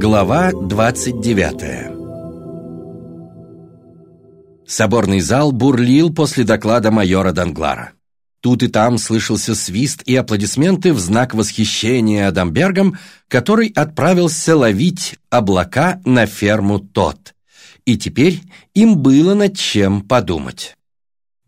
Глава 29 Соборный зал бурлил после доклада майора Данглара. Тут и там слышался свист и аплодисменты в знак восхищения Адамбергом, который отправился ловить облака на ферму тот. И теперь им было над чем подумать.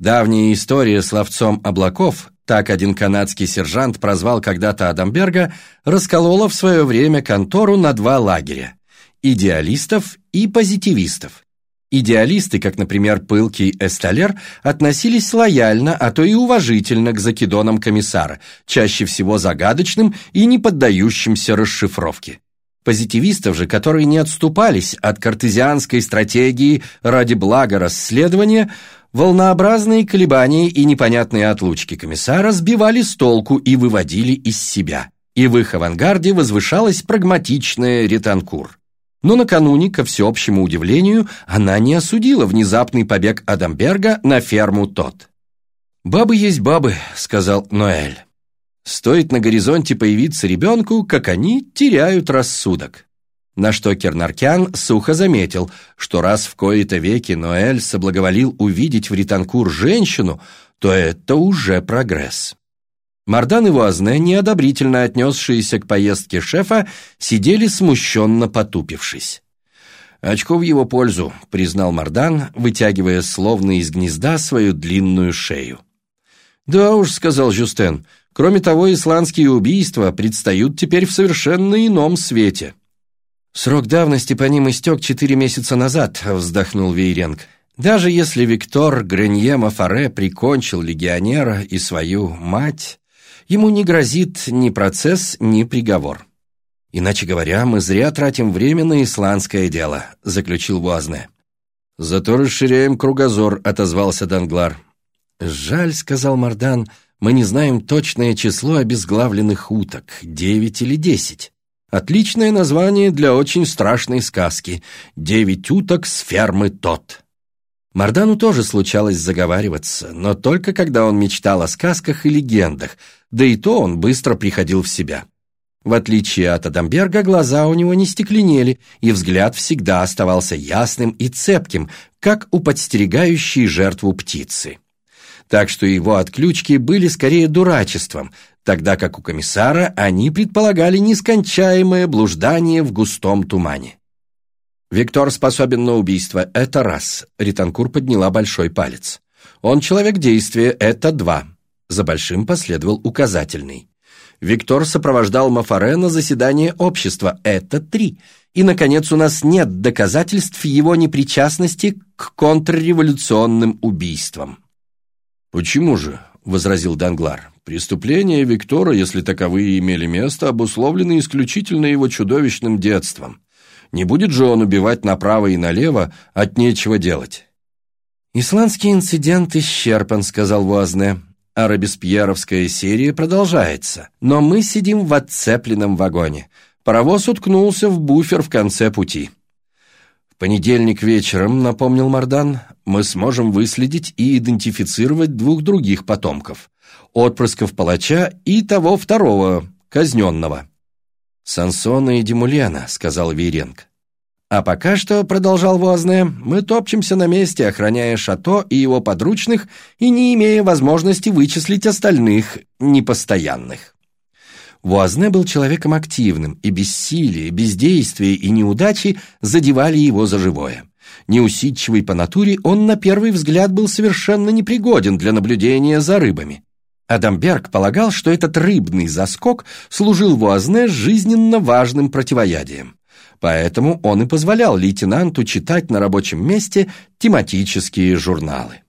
Давняя история с ловцом облаков, так один канадский сержант прозвал когда-то Адамберга, расколола в свое время контору на два лагеря – идеалистов и позитивистов. Идеалисты, как, например, пылкий Эсталер, относились лояльно, а то и уважительно к закидонам комиссара, чаще всего загадочным и не поддающимся расшифровке. Позитивистов же, которые не отступались от картезианской стратегии ради блага расследования, волнообразные колебания и непонятные отлучки комиссара сбивали с толку и выводили из себя. И в их авангарде возвышалась прагматичная ретанкур. Но накануне, ко всеобщему удивлению, она не осудила внезапный побег Адамберга на ферму тот. «Бабы есть бабы», — сказал Ноэль. «Стоит на горизонте появиться ребенку, как они теряют рассудок». На что Кернаркян сухо заметил, что раз в кои-то веки Ноэль соблаговолил увидеть в Ританкур женщину, то это уже прогресс. Мардан и Вуазне, неодобрительно отнесшиеся к поездке шефа, сидели смущенно потупившись. «Очко в его пользу», — признал Мардан, вытягивая словно из гнезда свою длинную шею. «Да уж», — сказал Жюстен, — «кроме того, исландские убийства предстают теперь в совершенно ином свете». «Срок давности по ним истек четыре месяца назад», — вздохнул Вейренг. «Даже если Виктор Гренье Мафаре прикончил легионера и свою мать, ему не грозит ни процесс, ни приговор. «Иначе говоря, мы зря тратим время на исландское дело», — заключил Буазне. «Зато расширяем кругозор», — отозвался Данглар. «Жаль», — сказал Мардан, — «мы не знаем точное число обезглавленных уток, девять или десять. Отличное название для очень страшной сказки «Девять уток с фермы тот». Мардану тоже случалось заговариваться, но только когда он мечтал о сказках и легендах, да и то он быстро приходил в себя. В отличие от Адамберга, глаза у него не стекленели, и взгляд всегда оставался ясным и цепким, как у подстерегающей жертву птицы. Так что его отключки были скорее дурачеством, тогда как у комиссара они предполагали нескончаемое блуждание в густом тумане. «Виктор способен на убийство, это раз», — Ританкур подняла большой палец. «Он человек действия, это два». За большим последовал указательный. Виктор сопровождал Мафаре на заседание общества, это три. И, наконец, у нас нет доказательств его непричастности к контрреволюционным убийствам. «Почему же?» — возразил Данглар. «Преступления Виктора, если таковые имели место, обусловлены исключительно его чудовищным детством. Не будет же он убивать направо и налево от нечего делать. «Исландский инцидент исчерпан», — сказал Вуазне. «А Робеспьеровская серия продолжается. Но мы сидим в отцепленном вагоне. Паровоз уткнулся в буфер в конце пути». «В понедельник вечером», — напомнил Мардан, «мы сможем выследить и идентифицировать двух других потомков. Отпрысков палача и того второго, казненного». «Сансона и Демулена», — сказал Вейренг. «А пока что», — продолжал Возне, — «мы топчемся на месте, охраняя шато и его подручных и не имея возможности вычислить остальных непостоянных». Вуазне был человеком активным, и бессилие, бездействие и неудачи задевали его за живое. Неусидчивый по натуре, он на первый взгляд был совершенно непригоден для наблюдения за рыбами. Адамберг полагал, что этот рыбный заскок служил Вуазне жизненно важным противоядием. Поэтому он и позволял лейтенанту читать на рабочем месте тематические журналы.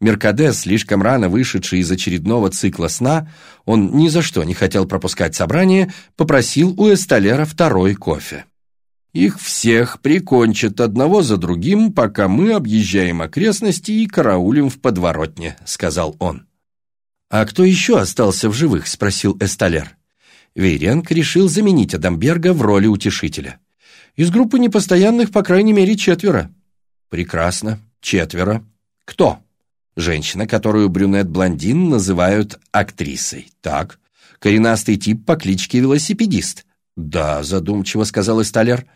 Меркадес, слишком рано вышедший из очередного цикла сна, он ни за что не хотел пропускать собрание, попросил у Эсталера второй кофе. «Их всех прикончат одного за другим, пока мы объезжаем окрестности и караулим в подворотне», — сказал он. «А кто еще остался в живых?» – спросил Эсталер. Вейренг решил заменить Адамберга в роли утешителя. «Из группы непостоянных, по крайней мере, четверо». «Прекрасно. Четверо. Кто?» «Женщина, которую брюнет-блондин называют актрисой. Так. Коренастый тип по кличке Велосипедист. «Да», — задумчиво сказал Эсталер.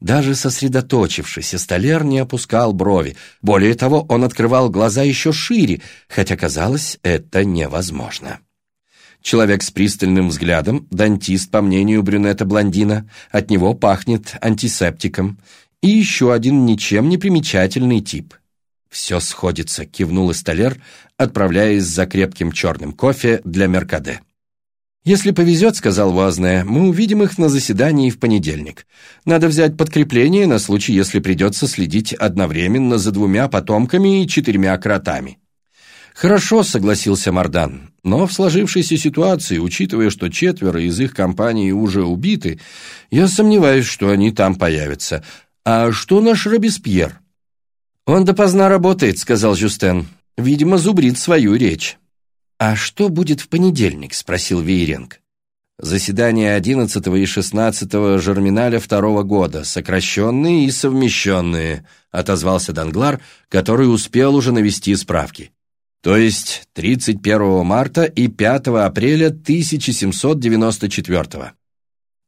Даже сосредоточившись, Эсталер не опускал брови. Более того, он открывал глаза еще шире, хотя казалось, это невозможно. Человек с пристальным взглядом, дантист, по мнению брюнета-блондина, от него пахнет антисептиком. И еще один ничем не примечательный тип. «Все сходится», — кивнул Эсталер, отправляясь за крепким черным кофе для Меркаде. «Если повезет, — сказал Вазне, — мы увидим их на заседании в понедельник. Надо взять подкрепление на случай, если придется следить одновременно за двумя потомками и четырьмя кротами». «Хорошо», — согласился Мардан, — «но в сложившейся ситуации, учитывая, что четверо из их компании уже убиты, я сомневаюсь, что они там появятся. А что наш Робеспьер?» «Он допоздна работает», — сказал Жюстен. «Видимо, зубрит свою речь». «А что будет в понедельник?» — спросил Вейренг. «Заседания 11 и 16 Жерминаля второго года, сокращенные и совмещенные», — отозвался Данглар, который успел уже навести справки. «То есть 31 марта и 5 апреля 1794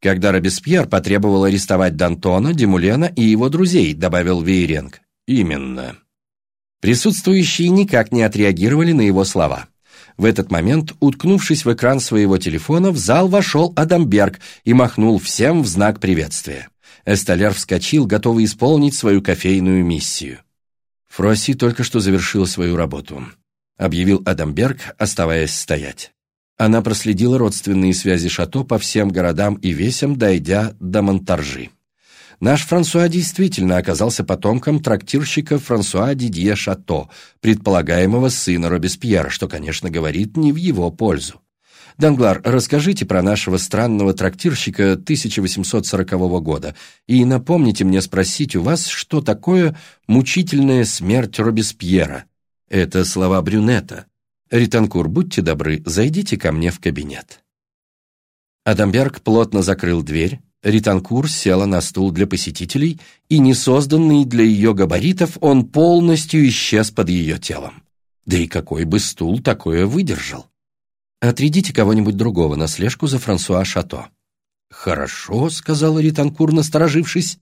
когда Робеспьер потребовал арестовать Д'Антона, Демулена и его друзей», — добавил Вейренг. «Именно». Присутствующие никак не отреагировали на его слова. В этот момент, уткнувшись в экран своего телефона, в зал вошел Адамберг и махнул всем в знак приветствия. Эсталер вскочил, готовый исполнить свою кофейную миссию. Фросси только что завершил свою работу, объявил Адамберг, оставаясь стоять. Она проследила родственные связи Шато по всем городам и весям, дойдя до Монтаржи. Наш Франсуа действительно оказался потомком трактирщика Франсуа Дидье Шато, предполагаемого сына Робеспьера, что, конечно, говорит не в его пользу. Данглар, расскажите про нашего странного трактирщика 1840 года и напомните мне спросить у вас, что такое мучительная смерть Робеспьера. Это слова Брюнета. Ританкур, будьте добры, зайдите ко мне в кабинет. Адамберг плотно закрыл дверь, Ританкур села на стул для посетителей, и, несозданный для ее габаритов, он полностью исчез под ее телом. Да и какой бы стул такое выдержал? «Отрядите кого-нибудь другого на слежку за Франсуа Шато». «Хорошо», — сказала Ританкур, насторожившись,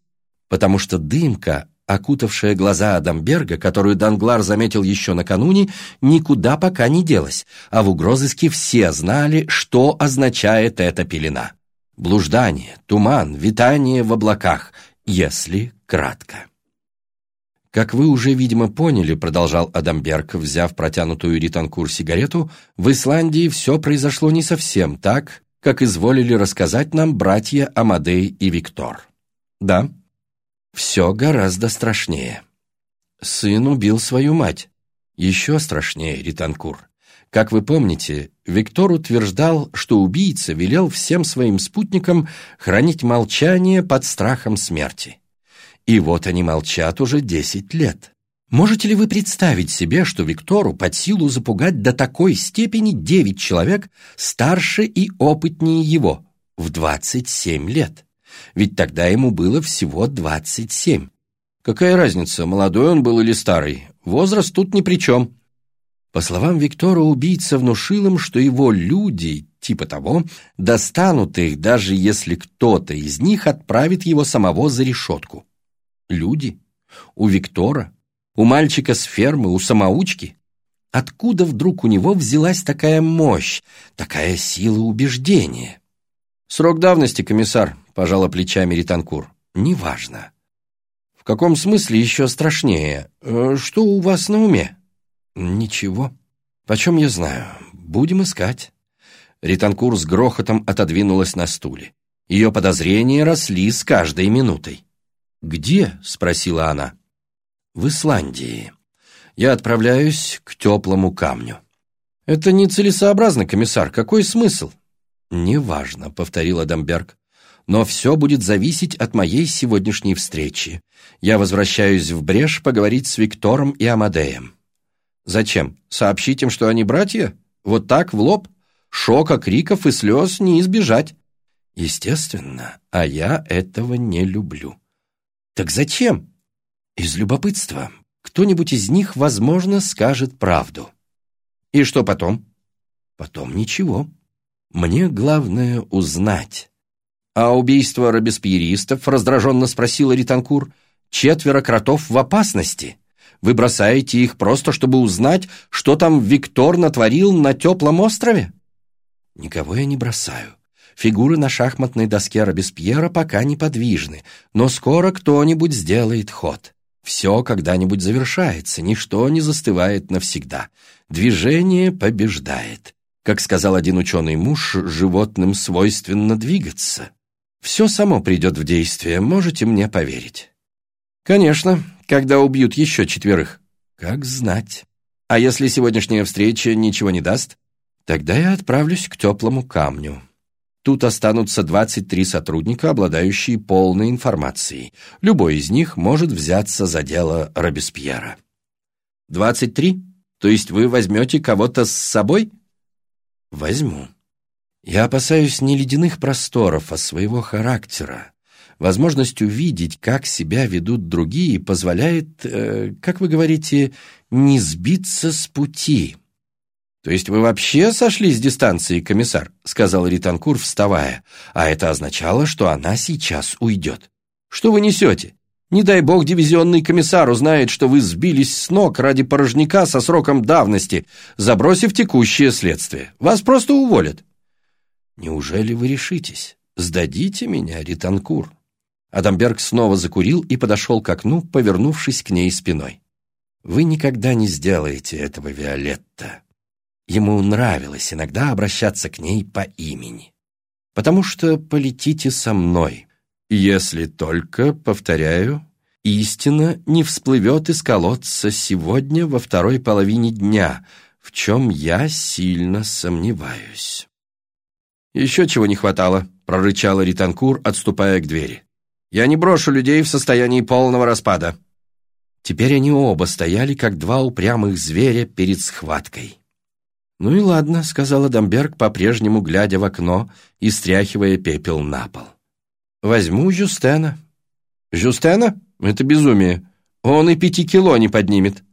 потому что дымка, окутавшая глаза Адамберга, которую Данглар заметил еще накануне, никуда пока не делась, а в угрозыске все знали, что означает эта пелена блуждание, туман, витание в облаках, если кратко. Как вы уже, видимо, поняли, продолжал Адамберг, взяв протянутую Ританкур сигарету, в Исландии все произошло не совсем так, как изволили рассказать нам братья Амадей и Виктор. Да, все гораздо страшнее. Сын убил свою мать. Еще страшнее, Ританкур. Как вы помните, Виктор утверждал, что убийца велел всем своим спутникам хранить молчание под страхом смерти. И вот они молчат уже десять лет. Можете ли вы представить себе, что Виктору под силу запугать до такой степени девять человек старше и опытнее его в двадцать семь лет? Ведь тогда ему было всего двадцать семь. Какая разница, молодой он был или старый? Возраст тут ни при чем. По словам Виктора, убийца внушил им, что его люди, типа того, достанут их, даже если кто-то из них отправит его самого за решетку. Люди? У Виктора? У мальчика с фермы? У самоучки? Откуда вдруг у него взялась такая мощь, такая сила убеждения? «Срок давности, комиссар», — пожала плечами Ританкур. «Неважно». «В каком смысле еще страшнее? Э, что у вас на уме?» «Ничего. Почем я знаю? Будем искать». Ританкур с грохотом отодвинулась на стуле. Ее подозрения росли с каждой минутой. «Где?» — спросила она. «В Исландии. Я отправляюсь к теплому камню». «Это нецелесообразно, комиссар. Какой смысл?» «Неважно», — повторил Адамберг. «Но все будет зависеть от моей сегодняшней встречи. Я возвращаюсь в Брешь поговорить с Виктором и Амадеем». Зачем? Сообщить им, что они братья? Вот так, в лоб? Шока, криков и слез не избежать. Естественно, а я этого не люблю. Так зачем? Из любопытства. Кто-нибудь из них, возможно, скажет правду. И что потом? Потом ничего. Мне главное узнать. «А убийство робеспьеристов?» — раздраженно спросила Ританкур. «Четверо кротов в опасности. Вы бросаете их просто, чтобы узнать, что там Виктор натворил на теплом острове?» «Никого я не бросаю. Фигуры на шахматной доске Робеспьера пока неподвижны, но скоро кто-нибудь сделает ход. Все когда-нибудь завершается, ничто не застывает навсегда. Движение побеждает. Как сказал один ученый муж, животным свойственно двигаться. Все само придет в действие, можете мне поверить. Конечно, когда убьют еще четверых. Как знать. А если сегодняшняя встреча ничего не даст, тогда я отправлюсь к теплому камню. Тут останутся 23 сотрудника, обладающие полной информацией. Любой из них может взяться за дело Робеспьера. 23? То есть вы возьмете кого-то с собой? Возьму. Я опасаюсь не ледяных просторов, а своего характера. Возможность увидеть, как себя ведут другие, позволяет, э, как вы говорите, не сбиться с пути. «То есть вы вообще сошли с дистанции, комиссар?» — сказал Ританкур, вставая. «А это означало, что она сейчас уйдет. Что вы несете? Не дай бог дивизионный комиссар узнает, что вы сбились с ног ради порожняка со сроком давности, забросив текущее следствие. Вас просто уволят». «Неужели вы решитесь? Сдадите меня, Ританкур?» Адамберг снова закурил и подошел к окну, повернувшись к ней спиной. «Вы никогда не сделаете этого, Виолетта. Ему нравилось иногда обращаться к ней по имени. «Потому что полетите со мной, если только, повторяю, истина не всплывет из колодца сегодня во второй половине дня, в чем я сильно сомневаюсь». «Еще чего не хватало», — прорычала Ританкур, отступая к двери. «Я не брошу людей в состоянии полного распада». Теперь они оба стояли, как два упрямых зверя перед схваткой. «Ну и ладно», — сказала Дамберг, по-прежнему глядя в окно и стряхивая пепел на пол. «Возьму Жюстена». «Жюстена? Это безумие. Он и пяти кило не поднимет».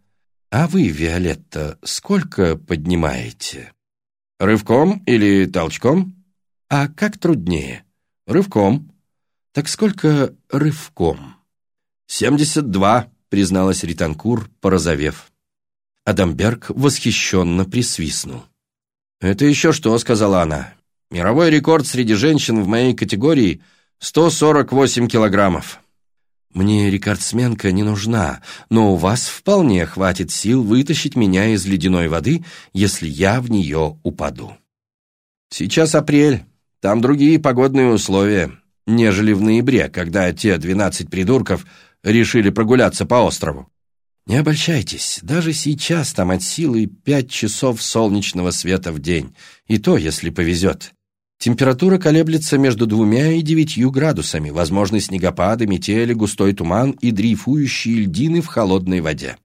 «А вы, Виолетта, сколько поднимаете?» «Рывком или толчком?» «А как труднее?» «Рывком». «Так сколько рывком?» «Семьдесят два», — призналась Ританкур, порозовев. Адамберг восхищенно присвистнул. «Это еще что?» — сказала она. «Мировой рекорд среди женщин в моей категории — 148 килограммов». «Мне рекордсменка не нужна, но у вас вполне хватит сил вытащить меня из ледяной воды, если я в нее упаду». «Сейчас апрель, там другие погодные условия, нежели в ноябре, когда те двенадцать придурков решили прогуляться по острову». Не обольщайтесь, даже сейчас там от силы пять часов солнечного света в день, и то, если повезет. Температура колеблется между двумя и девятью градусами, возможны снегопады, метели, густой туман и дрейфующие льдины в холодной воде.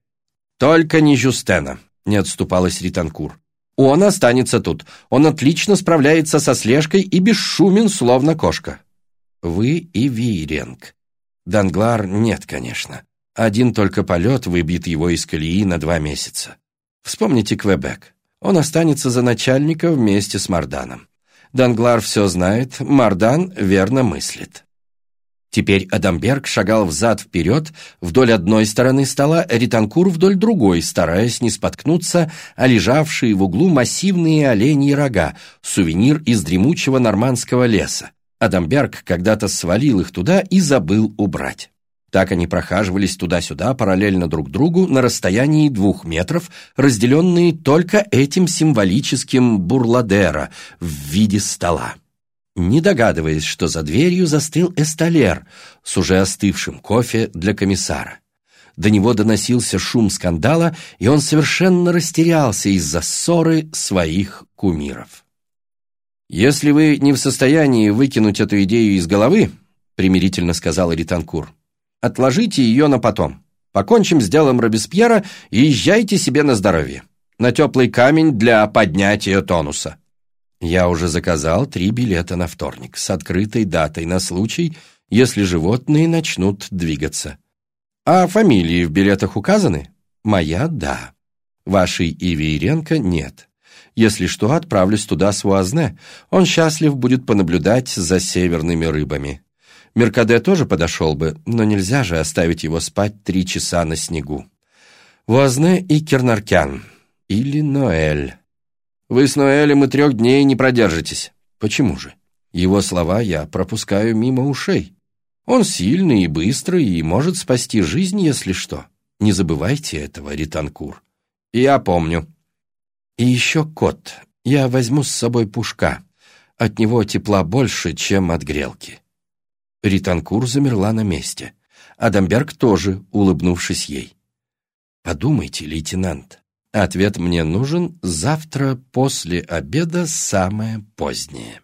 «Только не Жюстена», — не отступалась Ританкур. «Он останется тут. Он отлично справляется со слежкой и бесшумен, словно кошка». «Вы и Вейренг. Данглар нет, конечно. Один только полет выбьет его из колеи на два месяца. Вспомните Квебек. Он останется за начальника вместе с Марданом. Данглар все знает, Мардан верно мыслит. Теперь Адамберг шагал взад-вперед вдоль одной стороны стола, Ританкур вдоль другой, стараясь не споткнуться о лежавшие в углу массивные оленьи рога, сувенир из дремучего нормандского леса. Адамберг когда-то свалил их туда и забыл убрать. Так они прохаживались туда-сюда параллельно друг другу на расстоянии двух метров, разделенные только этим символическим бурладера в виде стола. Не догадываясь, что за дверью застыл эсталер с уже остывшим кофе для комиссара. До него доносился шум скандала, и он совершенно растерялся из-за ссоры своих кумиров. «Если вы не в состоянии выкинуть эту идею из головы», примирительно сказал Ританкур, Отложите ее на потом. Покончим с делом Робеспьера и езжайте себе на здоровье. На теплый камень для поднятия тонуса. Я уже заказал три билета на вторник с открытой датой на случай, если животные начнут двигаться. А фамилии в билетах указаны? Моя – да. Вашей Иви Иренко – нет. Если что, отправлюсь туда с Вуазне. Он счастлив будет понаблюдать за северными рыбами. Меркаде тоже подошел бы, но нельзя же оставить его спать три часа на снегу. Вуазне и Кернаркян. Или Ноэль. Вы с Ноэлем и трех дней не продержитесь. Почему же? Его слова я пропускаю мимо ушей. Он сильный и быстрый и может спасти жизнь, если что. Не забывайте этого, Ританкур. Я помню. И еще кот. Я возьму с собой пушка. От него тепла больше, чем от грелки. Ританкур замерла на месте. Адамберг тоже, улыбнувшись ей. «Подумайте, лейтенант, ответ мне нужен завтра после обеда самое позднее».